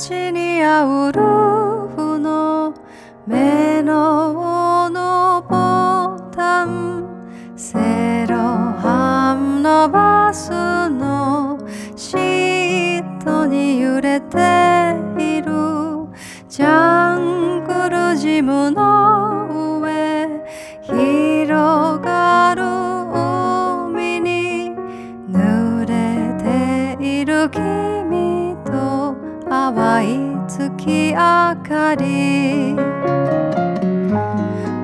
私にあうルーフの目淡い月明かり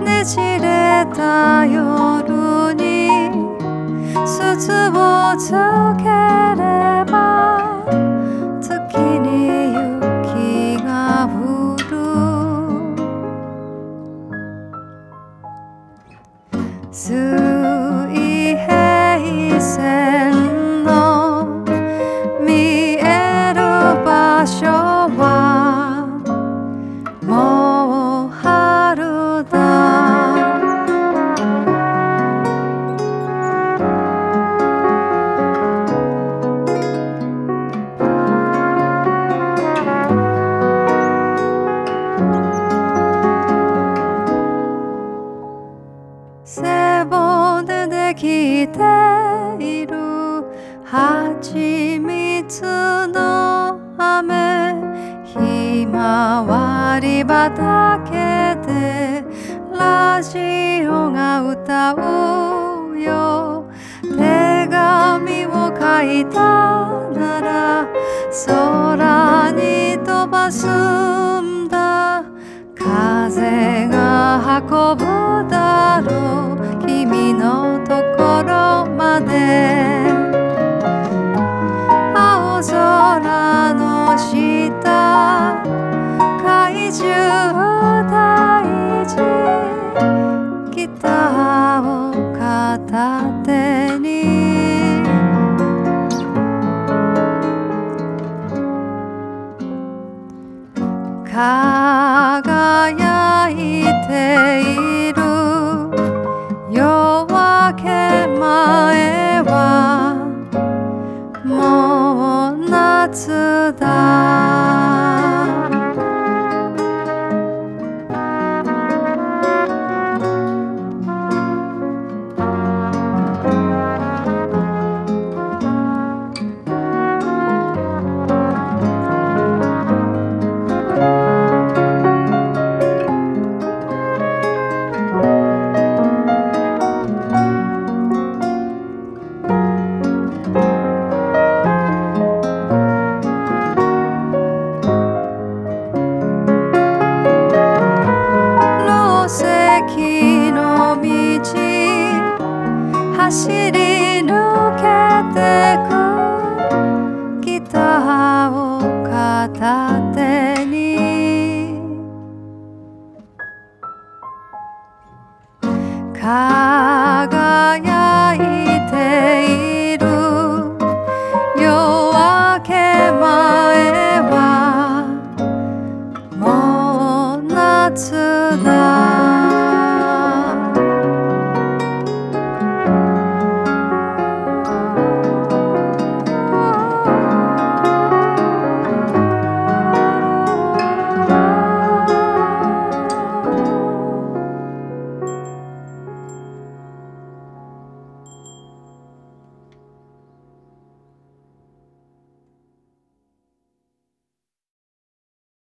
ねじれた夜に鈴をつければ月にきている。蜂蜜の雨ひまわり畑でラジオが歌うよ。手紙を書いたなら空に飛ばすんだ。風が運ぶだろう。君のと果てに輝いている駅の道走り抜けてく。ギターを片手に。輝